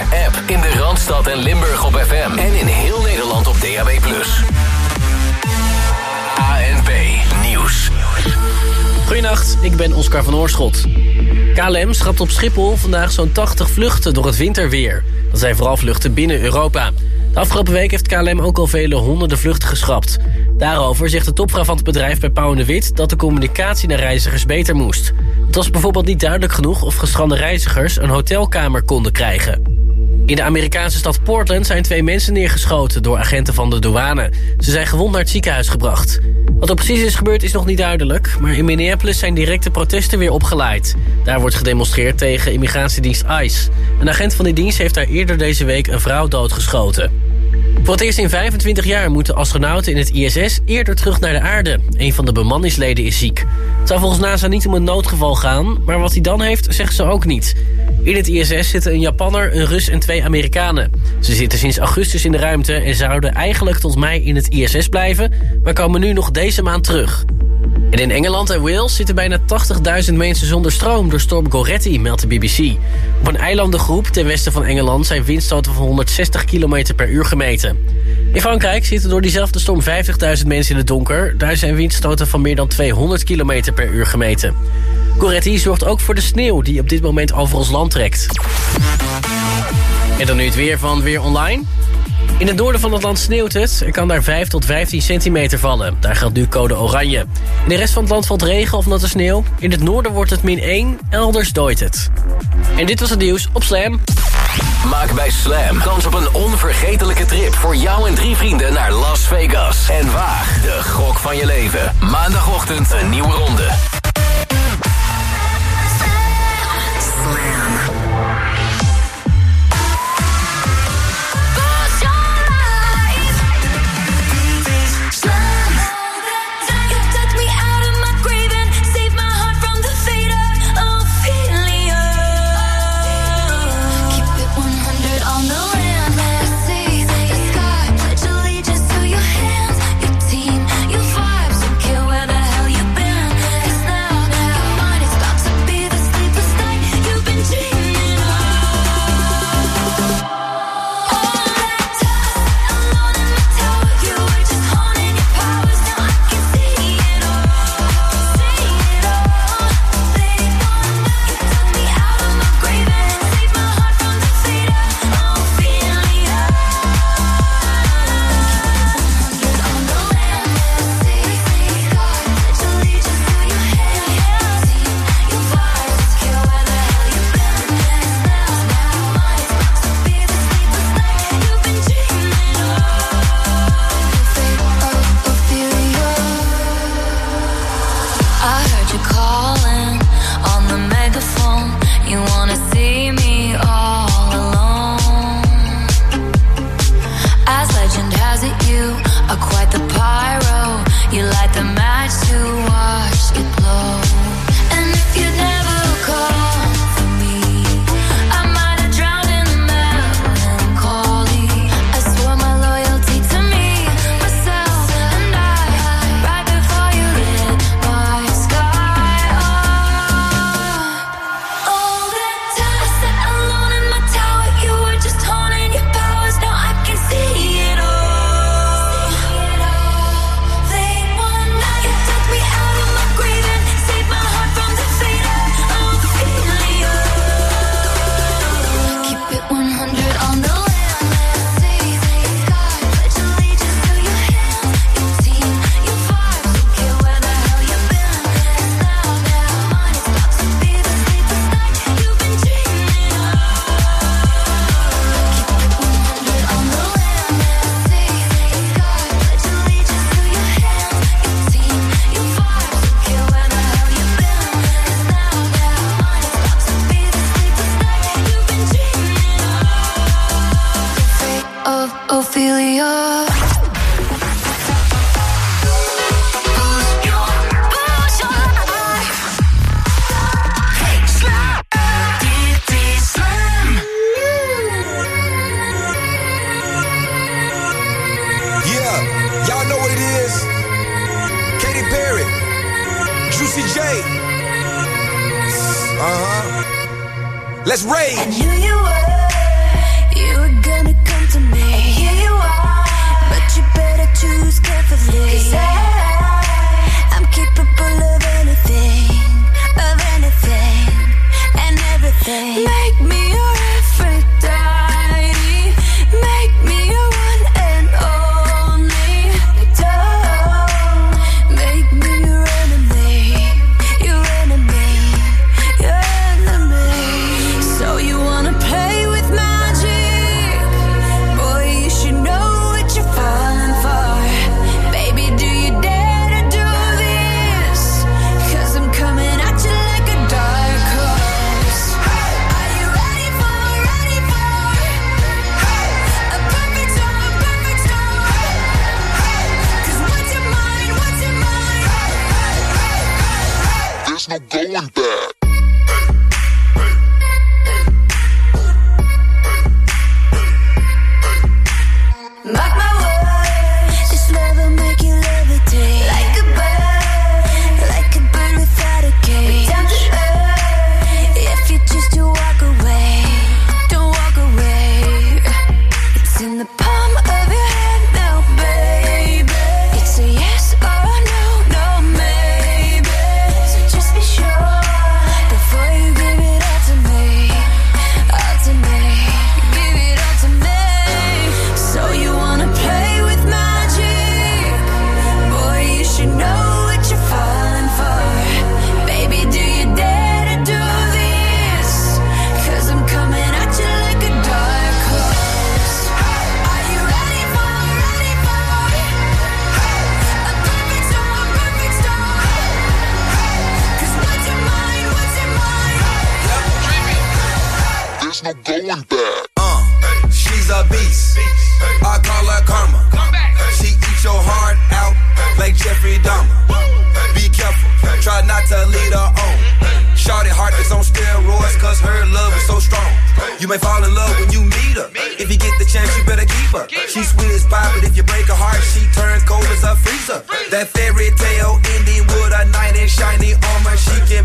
app in de Randstad en Limburg op FM. En in heel Nederland op DAB+. ANP Nieuws. Goedenacht, ik ben Oscar van Oorschot. KLM schrapt op Schiphol vandaag zo'n 80 vluchten door het winterweer. Dat zijn vooral vluchten binnen Europa. De afgelopen week heeft KLM ook al vele honderden vluchten geschrapt. Daarover zegt de topvrouw van het bedrijf bij Pauw en de Wit... dat de communicatie naar reizigers beter moest. Het was bijvoorbeeld niet duidelijk genoeg... of gestrande reizigers een hotelkamer konden krijgen. In de Amerikaanse stad Portland zijn twee mensen neergeschoten... door agenten van de douane. Ze zijn gewond naar het ziekenhuis gebracht. Wat er precies is gebeurd is nog niet duidelijk... maar in Minneapolis zijn directe protesten weer opgeleid. Daar wordt gedemonstreerd tegen immigratiedienst ICE. Een agent van die dienst heeft daar eerder deze week een vrouw doodgeschoten. Voor het eerst in 25 jaar moeten astronauten in het ISS eerder terug naar de aarde. Een van de bemanningsleden is ziek. Het zou volgens NASA niet om een noodgeval gaan, maar wat hij dan heeft, zeggen ze ook niet. In het ISS zitten een Japanner, een Rus en twee Amerikanen. Ze zitten sinds augustus in de ruimte en zouden eigenlijk tot mei in het ISS blijven... maar komen nu nog deze maand terug. En in Engeland en Wales zitten bijna 80.000 mensen zonder stroom door storm Goretti, meldt de BBC. Op een eilandengroep ten westen van Engeland zijn windstoten van 160 km per uur gemeten. In Frankrijk zitten door diezelfde storm 50.000 mensen in het donker. Daar zijn windstoten van meer dan 200 km per uur gemeten. Goretti zorgt ook voor de sneeuw die op dit moment over ons land trekt. En dan nu het weer van Weer Online. In het noorden van het land sneeuwt het. Er kan daar 5 tot 15 centimeter vallen. Daar geldt nu code oranje. In de rest van het land valt regen of natte sneeuw. In het noorden wordt het min 1, elders dooit het. En dit was het nieuws op Slam. Maak bij Slam kans op een onvergetelijke trip voor jou en drie vrienden naar Las Vegas. En waag de gok van je leven. Maandagochtend een nieuwe ronde.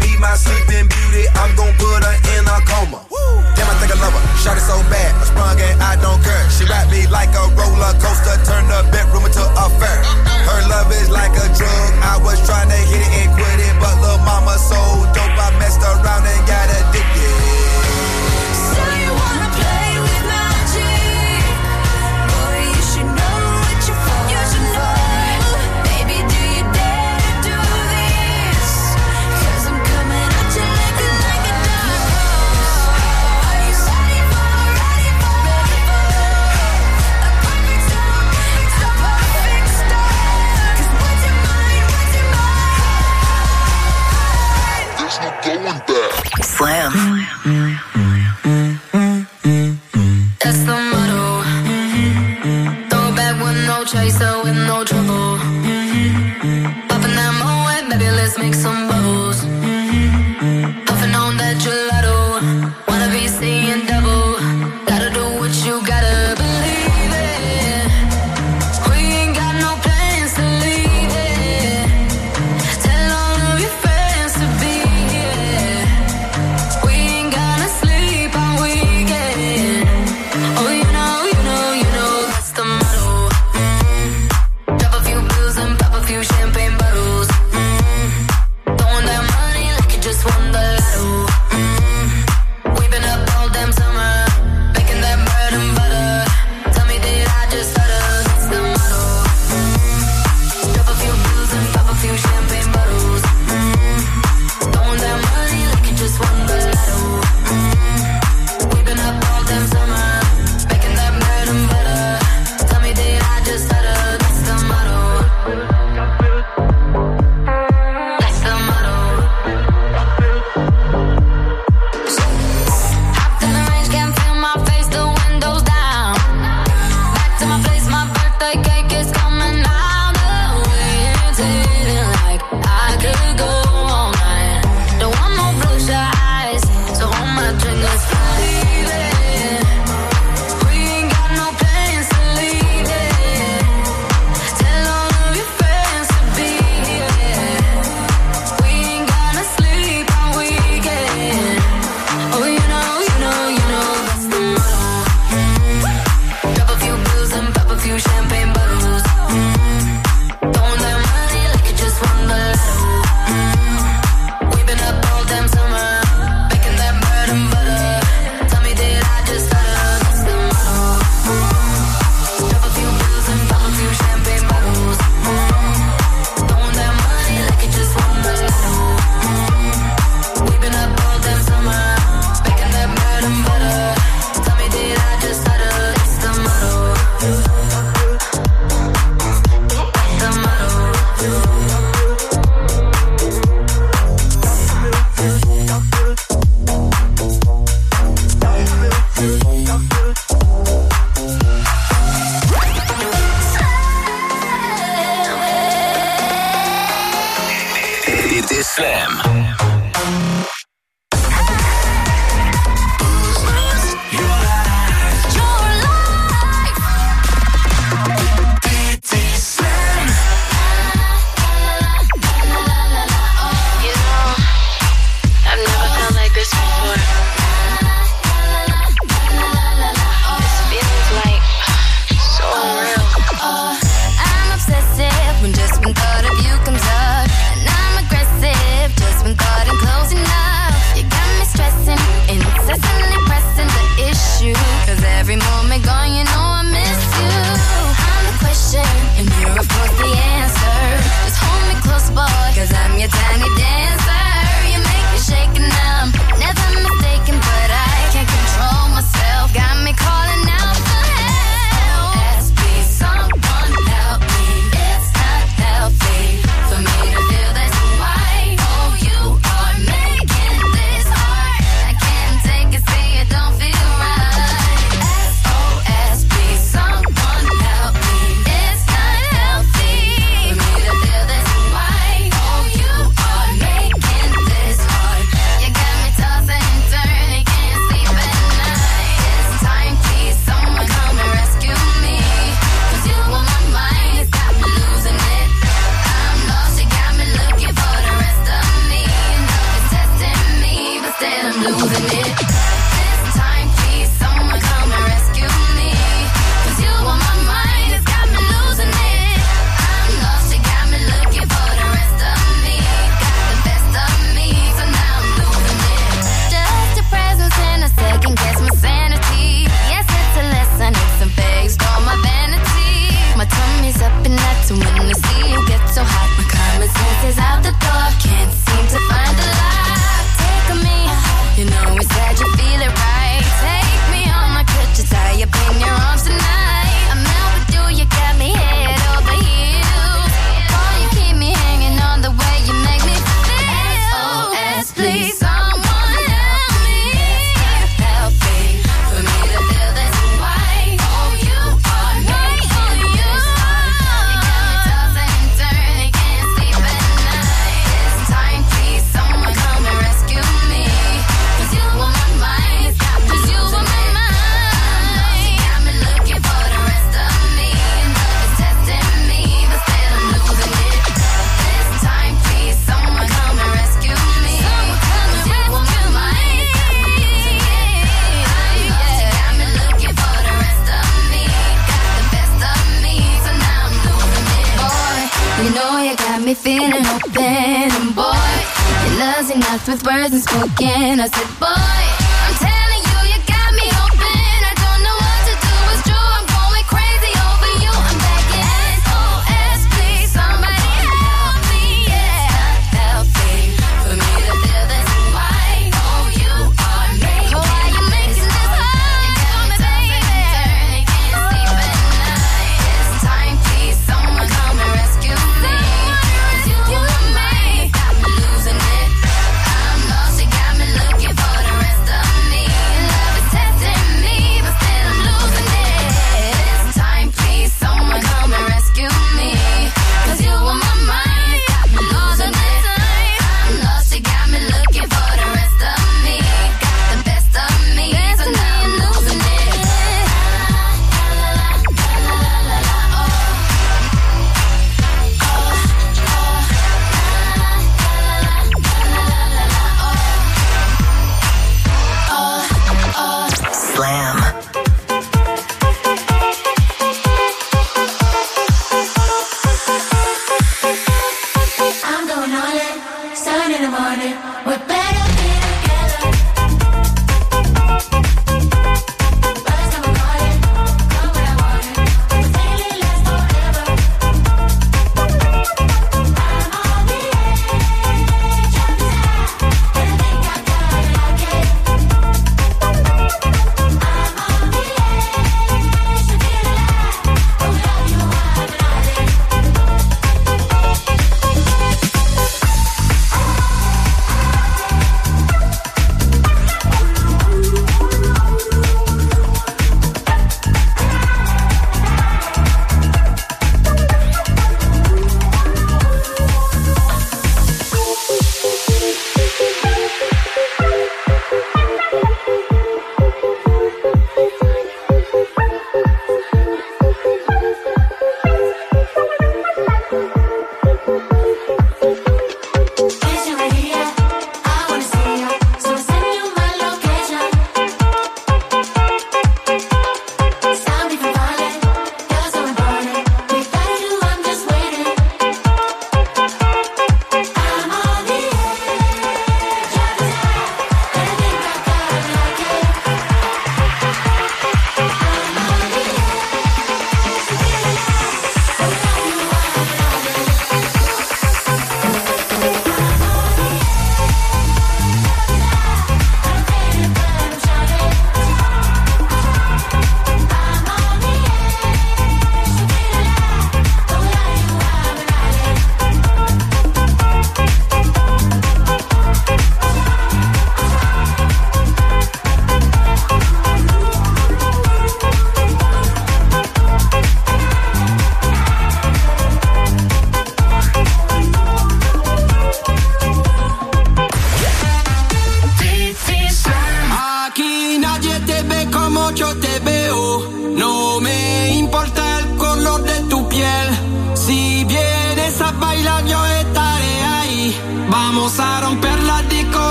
be my sleeping beauty. I'm gon' put her in a coma. Woo. Damn, I think I love her. Shot it so bad. I sprung and I don't care. She wrapped me like a roller coaster. Turn the bedroom into a fair. Her love is like a drug. I was trying to hit it and quit it.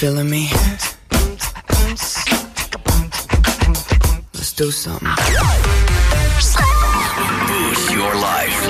feeling me? Let's do something. Boost your life.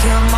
kill my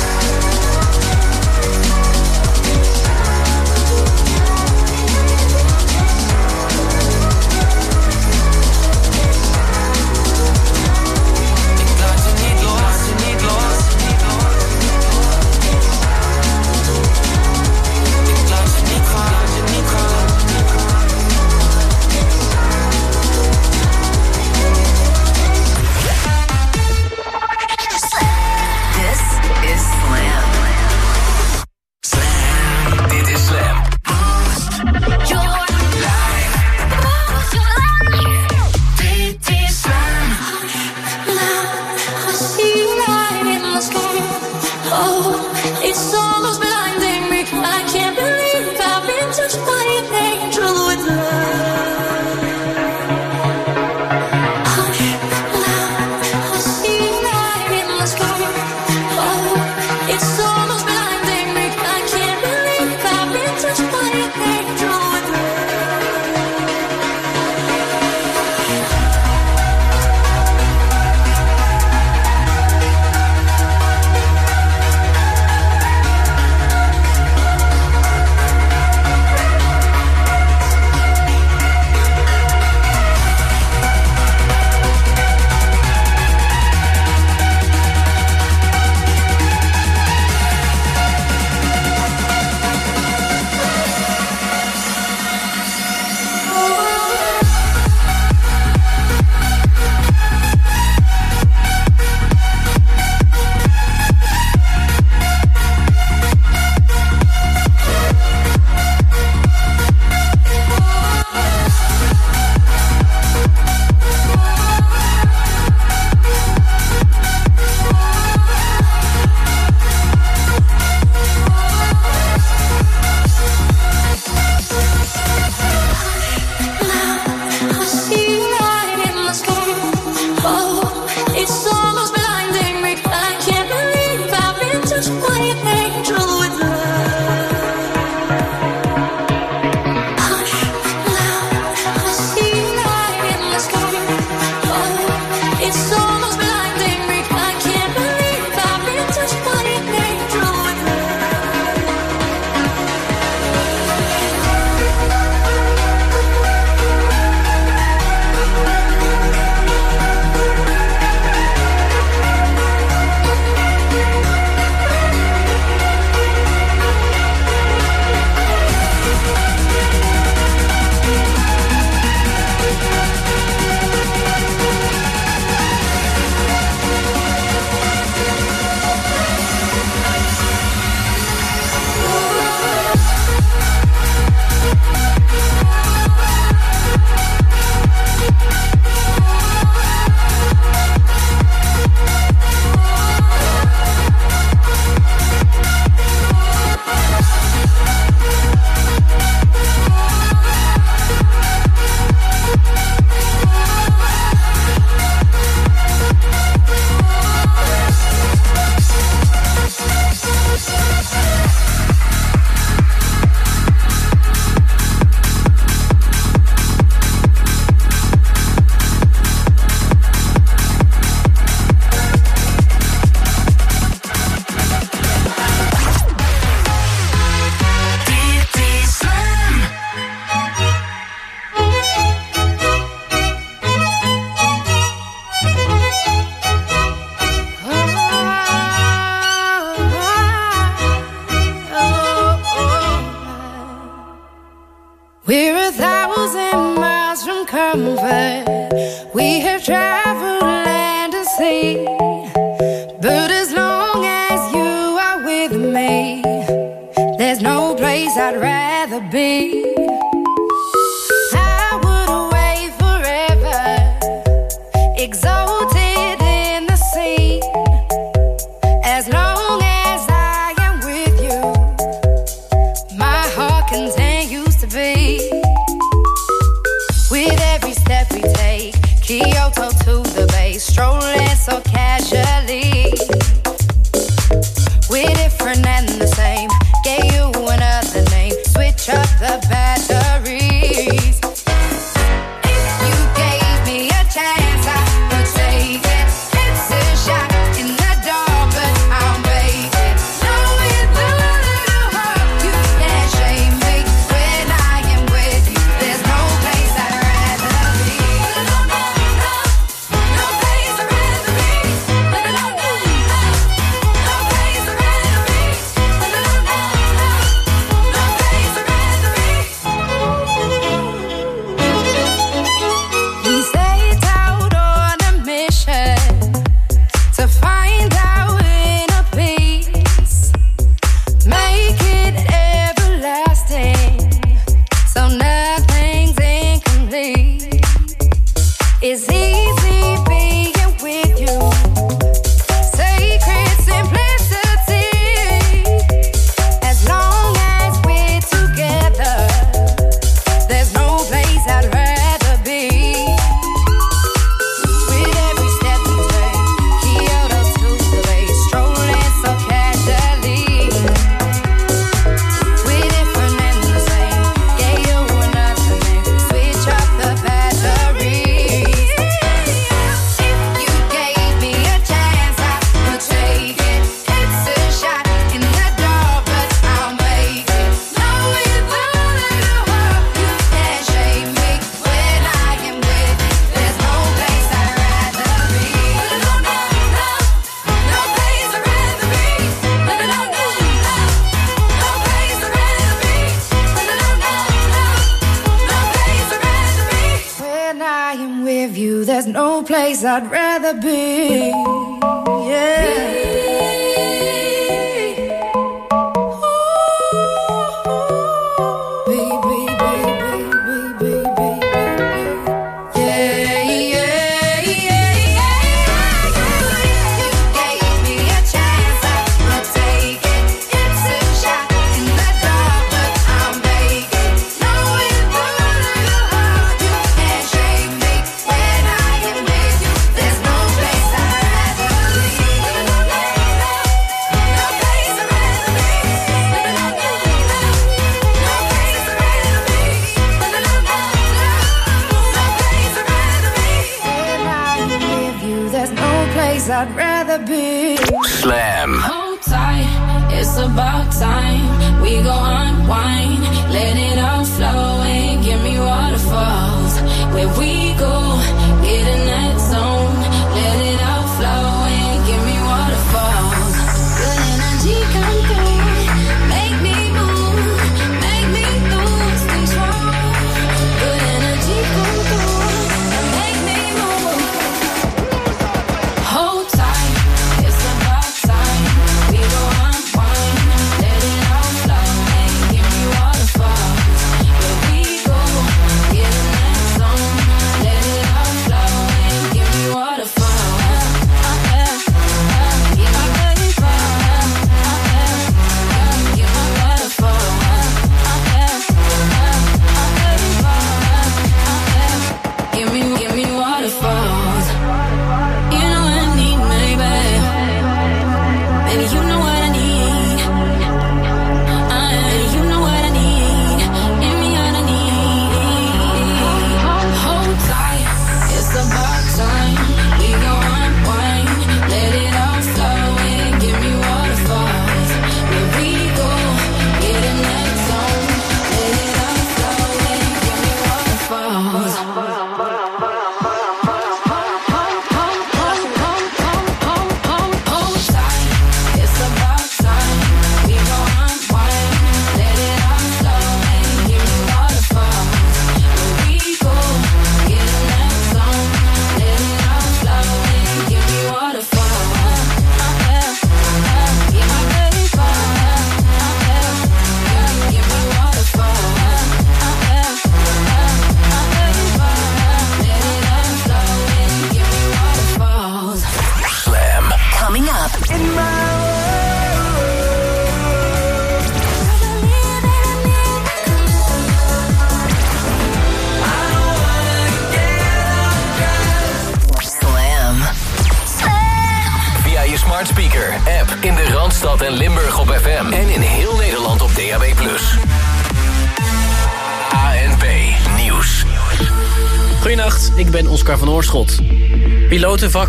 I'd rather be.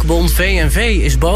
Pilotenvakbond VNV is boos